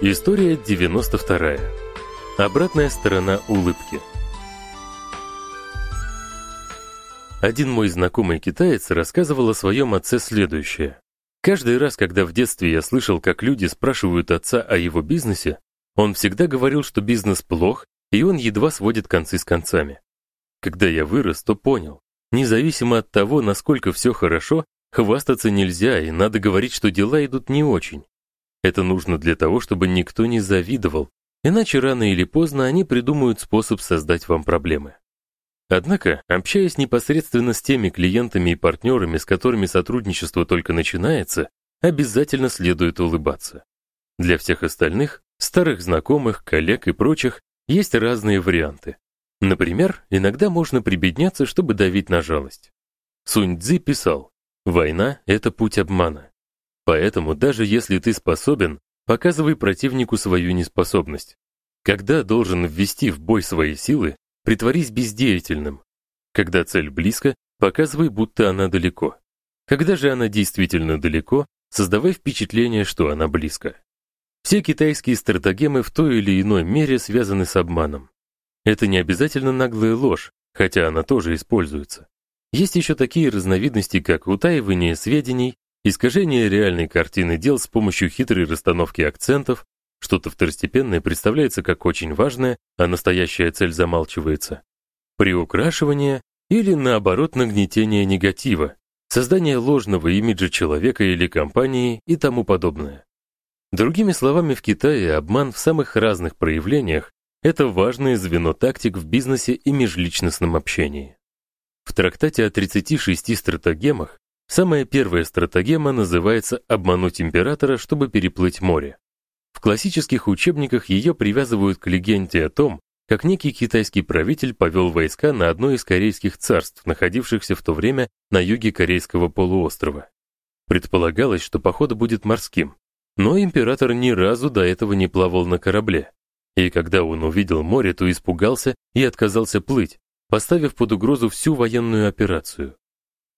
История 92. Обратная сторона улыбки. Один мой знакомый китаец рассказывал о своем отце следующее. Каждый раз, когда в детстве я слышал, как люди спрашивают отца о его бизнесе, он всегда говорил, что бизнес плох, и он едва сводит концы с концами. Когда я вырос, то понял, независимо от того, насколько все хорошо, хвастаться нельзя, и надо говорить, что дела идут не очень. Это нужно для того, чтобы никто не завидовал, иначе рано или поздно они придумают способ создать вам проблемы. Однако, общаясь непосредственно с теми клиентами и партнерами, с которыми сотрудничество только начинается, обязательно следует улыбаться. Для всех остальных, старых знакомых, коллег и прочих, есть разные варианты. Например, иногда можно прибедняться, чтобы давить на жалость. Сунь Цзи писал: "Война это путь обмана. Поэтому даже если ты способен, показывай противнику свою неспособность. Когда должен ввести в бой свои силы, притворись бездеятельным. Когда цель близко, показывай, будто она далеко. Когда же она действительно далеко, создавай впечатление, что она близко. Все китайские стратегемы в той или иной мере связаны с обманом. Это не обязательно наглая ложь, хотя она тоже используется. Есть еще такие разновидности, как утаивание сведений, Искажение реальной картины дел с помощью хитрой расстановки акцентов, что-то второстепенное представляется как очень важное, а настоящая цель замалчивается. Приукрашивание или наоборот нагнетение негатива, создание ложного имиджа человека или компании и тому подобное. Другими словами, в Китае обман в самых разных проявлениях это важное звено тактик в бизнесе и межличностном общении. В трактате о 36 стратегемах Самая первая стратегема называется обмануть императора, чтобы переплыть море. В классических учебниках ее привязывают к легенде о том, как некий китайский правитель повел войска на одно из корейских царств, находившихся в то время на юге корейского полуострова. Предполагалось, что поход будет морским, но император ни разу до этого не плавал на корабле. И когда он увидел море, то испугался и отказался плыть, поставив под угрозу всю военную операцию.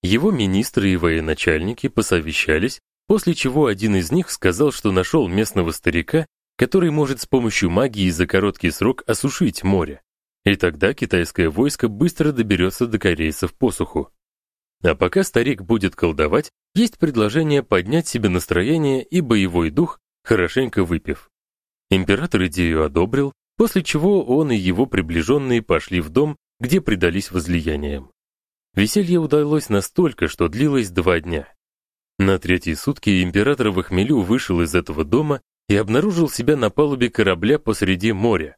Его министры и военачальники посовещались, после чего один из них сказал, что нашел местного старика, который может с помощью магии за короткий срок осушить море. И тогда китайское войско быстро доберется до корейцев по суху. А пока старик будет колдовать, есть предложение поднять себе настроение и боевой дух, хорошенько выпив. Император идею одобрил, после чего он и его приближенные пошли в дом, где предались возлияниям. Веселье удалось настолько, что длилось два дня. На третьи сутки император в хмелю вышел из этого дома и обнаружил себя на палубе корабля посреди моря.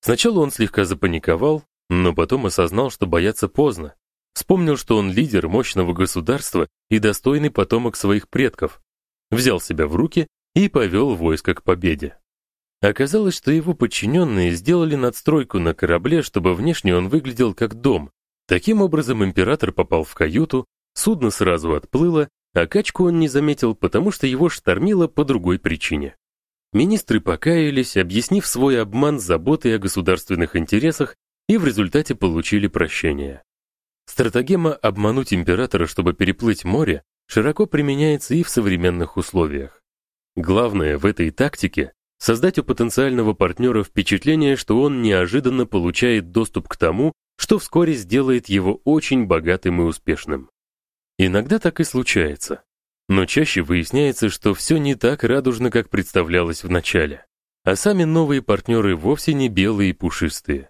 Сначала он слегка запаниковал, но потом осознал, что бояться поздно. Вспомнил, что он лидер мощного государства и достойный потомок своих предков. Взял себя в руки и повел войско к победе. Оказалось, что его подчиненные сделали надстройку на корабле, чтобы внешне он выглядел как дом, Таким образом император попал в каюту, судно сразу отплыло, а качку он не заметил, потому что его штормило по другой причине. Министры покаялись, объяснив свой обман заботой о государственных интересах, и в результате получили прощение. Стратегема обмануть императора, чтобы переплыть море, широко применяется и в современных условиях. Главное в этой тактике создать у потенциального партнера впечатление, что он неожиданно получает доступ к тому, что вскоре сделает его очень богатым и успешным. Иногда так и случается. Но чаще выясняется, что все не так радужно, как представлялось в начале. А сами новые партнеры вовсе не белые и пушистые.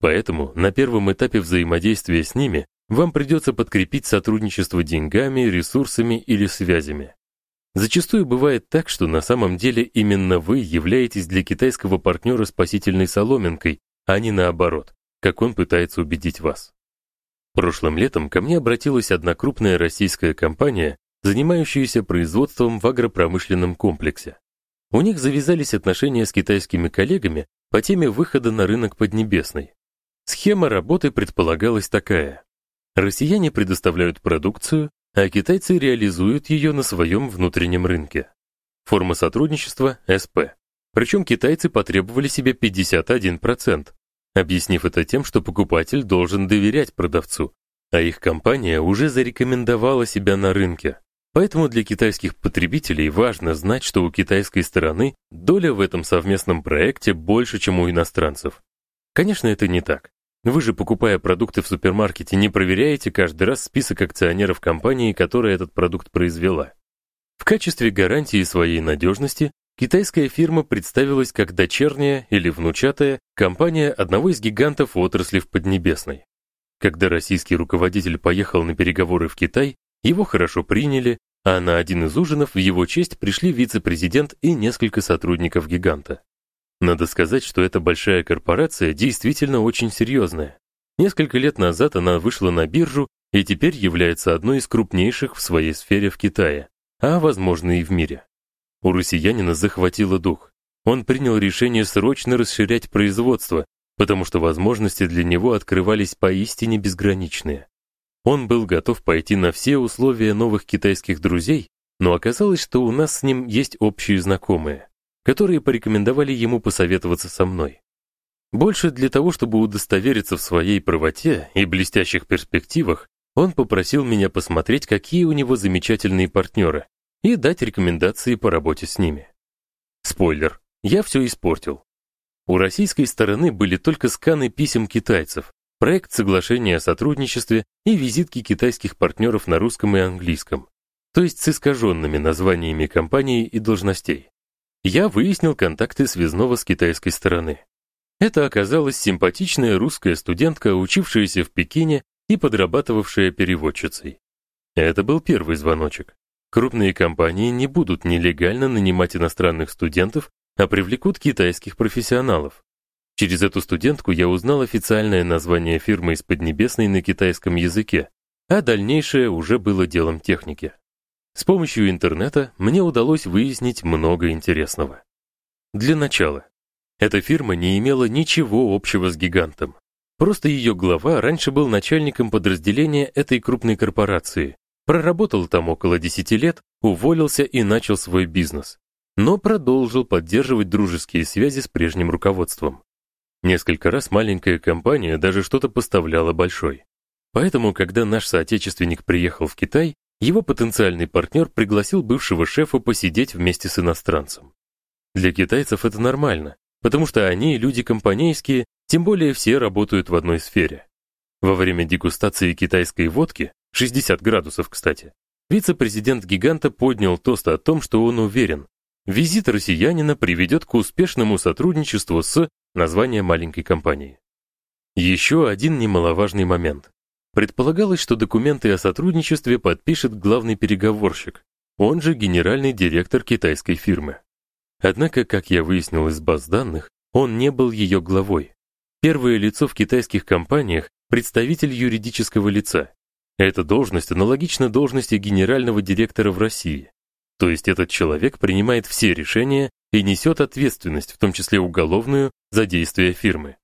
Поэтому на первом этапе взаимодействия с ними вам придется подкрепить сотрудничество деньгами, ресурсами или связями. Зачастую бывает так, что на самом деле именно вы являетесь для китайского партнера спасительной соломинкой, а не наоборот как он пытается убедить вас. Прошлым летом ко мне обратилась одна крупная российская компания, занимающаяся производством в агропромышленном комплексе. У них завязались отношения с китайскими коллегами по теме выхода на рынок Поднебесной. Схема работы предполагалась такая: россияне предоставляют продукцию, а китайцы реализуют ее на своем внутреннем рынке. Форма сотрудничества СП. Причем китайцы потребовали себе 51%, объяснив это тем, что покупатель должен доверять продавцу, а их компания уже зарекомендовала себя на рынке. Поэтому для китайских потребителей важно знать, что у китайской стороны доля в этом совместном проекте больше, чем у иностранцев. Конечно, это не так. Вы же, покупая продукты в супермаркете, не проверяете каждый раз список акционеров компании, которая этот продукт произвела. В качестве гарантии своей надежности китайская фирма представилась как дочерняя или внучатая компания одного из гигантов отрасли в Поднебесной. Когда российский руководитель поехал на переговоры в Китай, его хорошо приняли, а на один из ужинов в его честь пришли вице-президент и несколько сотрудников гиганта. Надо сказать, что эта большая корпорация действительно очень серьезная. Несколько лет назад она вышла на биржу и теперь является одной из крупнейших в своей сфере в Китае, а возможно и в мире. У россиянина захватило дух. Он принял решение срочно расширять производство, потому что возможности для него открывались поистине безграничные. Он был готов пойти на все условия новых китайских друзей, но оказалось, что у нас с ним есть общие знакомые, которые порекомендовали ему посоветоваться со мной. Больше для того, чтобы удостовериться в своей правоте и блестящих перспективах, он попросил меня посмотреть, какие у него замечательные партнеры, и дать рекомендации по работе с ними. Спойлер, я все испортил. У российской стороны были только сканы писем китайцев, проект соглашения о сотрудничестве и визитки китайских партнеров на русском и английском, то есть с искаженными названиями компаний и должностей. Я выяснил контакты связного с китайской стороны. Это оказалась симпатичная русская студентка, учившаяся в Пекине и подрабатывавшая переводчицей. Это был первый звоночек. Крупные компании не будут нелегально нанимать иностранных студентов, а привлекут китайских профессионалов. Через эту студентку я узнал официальное название фирмы из Поднебесной на китайском языке, а дальнейшее уже было делом техники. С помощью интернета мне удалось выяснить много интересного. Для начала, эта фирма не имела ничего общего с гигантом. Просто ее глава раньше был начальником подразделения этой крупной корпорации, проработал там около 10 лет, уволился и начал свой бизнес, но продолжил поддерживать дружеские связи с прежним руководством. Несколько раз маленькая компания даже что-то поставляла большой. Поэтому, когда наш соотечественник приехал в Китай, его потенциальный партнер пригласил бывшего шефа посидеть вместе с иностранцем. Для китайцев это нормально, потому что они люди компанейские, тем более все работают в одной сфере. Во время дегустации китайской водки, 60 градусов, кстати, вице-президент гиганта поднял тост о том, что он уверен, визит россиянина приведет к успешному сотрудничеству с название маленькой компании. Еще один немаловажный момент. Предполагалось, что документы о сотрудничестве подпишет главный переговорщик, он же генеральный директор китайской фирмы. Однако, как я выяснил из баз данных, он не был ее главой. Первое лицо в китайских компаниях представитель юридического лица. Эта должность аналогична должности генерального директора в России. То есть этот человек принимает все решения и несет ответственность, в том числе уголовную, за действия фирмы.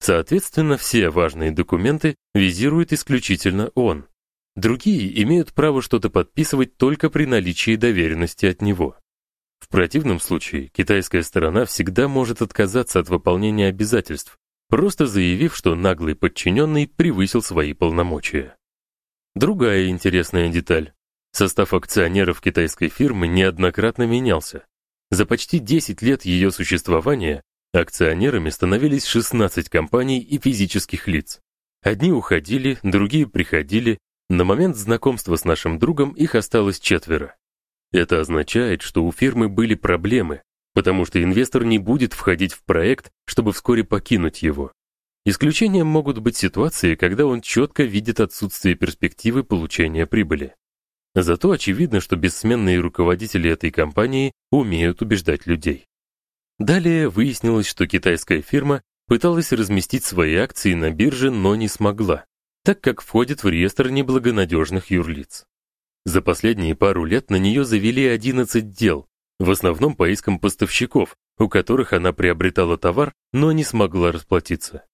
Соответственно, все важные документы визирует исключительно он. Другие имеют право что-то подписывать только при наличии доверенности от него. В противном случае китайская сторона всегда может отказаться от выполнения обязательств, просто заявив, что наглый подчиненный превысил свои полномочия. Другая интересная деталь. Состав акционеров китайской фирмы неоднократно менялся. За почти 10 лет ее существования акционерами становились 16 компаний и физических лиц. Одни уходили, другие приходили. На момент знакомства с нашим другом их осталось четверо. Это означает, что у фирмы были проблемы, потому что инвестор не будет входить в проект, чтобы вскоре покинуть его. Исключением могут быть ситуации, когда он четко видит отсутствие перспективы получения прибыли. Зато очевидно, что бессменные руководители этой компании умеют убеждать людей. Далее выяснилось, что китайская фирма пыталась разместить свои акции на бирже, но не смогла, так как входит в реестр неблагонадежных юрлиц. За последние пару лет на нее завели 11 дел, в основном по искам поставщиков, у которых она приобретала товар, но не смогла расплатиться.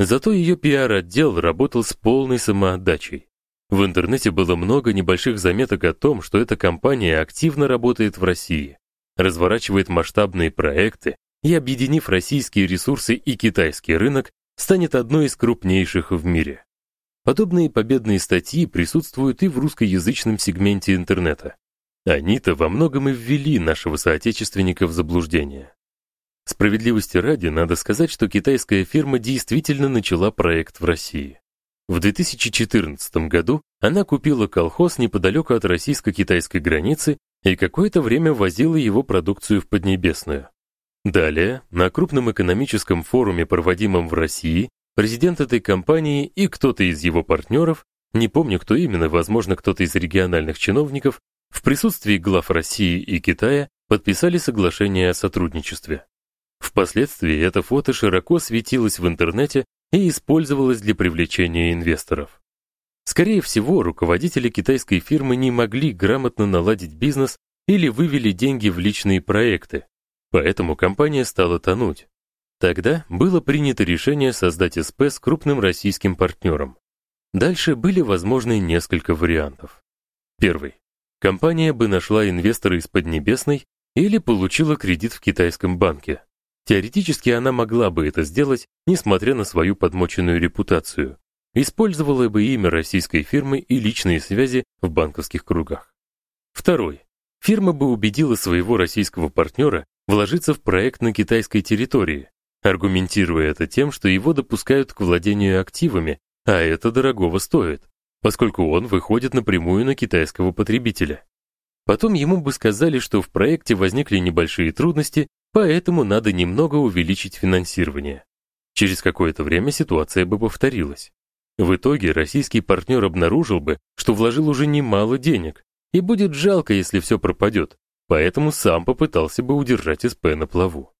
Зато ее пиар-отдел работал с полной самоотдачей. В интернете было много небольших заметок о том, что эта компания активно работает в России, разворачивает масштабные проекты и, объединив российские ресурсы и китайский рынок, станет одной из крупнейших в мире. Подобные победные статьи присутствуют и в русскоязычном сегменте интернета. Они-то во многом и ввели нашего соотечественника в заблуждение. Справедливости ради надо сказать, что китайская фирма действительно начала проект в России. В 2014 году она купила колхоз неподалеку от российско-китайской границы и какое-то время возила его продукцию в Поднебесную. Далее, на крупном экономическом форуме, проводимом в России, президент этой компании и кто-то из его партнеров, не помню, кто именно, возможно, кто-то из региональных чиновников, в присутствии глав России и Китая подписали соглашение о сотрудничестве. Впоследствии это фото широко светилось в интернете и использовалось для привлечения инвесторов. Скорее всего, руководители китайской фирмы не могли грамотно наладить бизнес или вывели деньги в личные проекты, поэтому компания стала тонуть. Тогда было принято решение создать СП с крупным российским партнером. Дальше были возможны несколько вариантов. Первый. Компания бы нашла инвестора из Поднебесной или получила кредит в китайском банке. Теоретически она могла бы это сделать, несмотря на свою подмоченную репутацию. Использовала бы имя российской фирмы и личные связи в банковских кругах. Второй. Фирма бы убедила своего российского партнера вложиться в проект на китайской территории, аргументируя это тем, что его допускают к владению активами, а это дорогого стоит, поскольку он выходит напрямую на китайского потребителя. Потом ему бы сказали, что в проекте возникли небольшие трудности, поэтому надо немного увеличить финансирование. Через какое-то время ситуация бы повторилась. В итоге российский партнер обнаружил бы, что вложил уже немало денег, и будет жалко, если все пропадет, поэтому сам попытался бы удержать СП на плаву.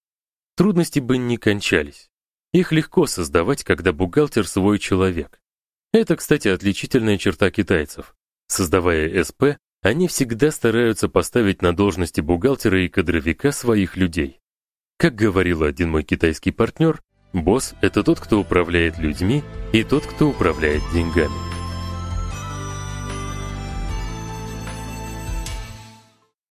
Трудности бы не кончались. Их легко создавать, когда бухгалтер свой человек. Это, кстати, отличительная черта китайцев. Создавая СП, они всегда стараются поставить на должности бухгалтера и кадровика своих людей. Как говорил один мой китайский партнер, босс это тот, кто управляет людьми, и тот, кто управляет деньгами.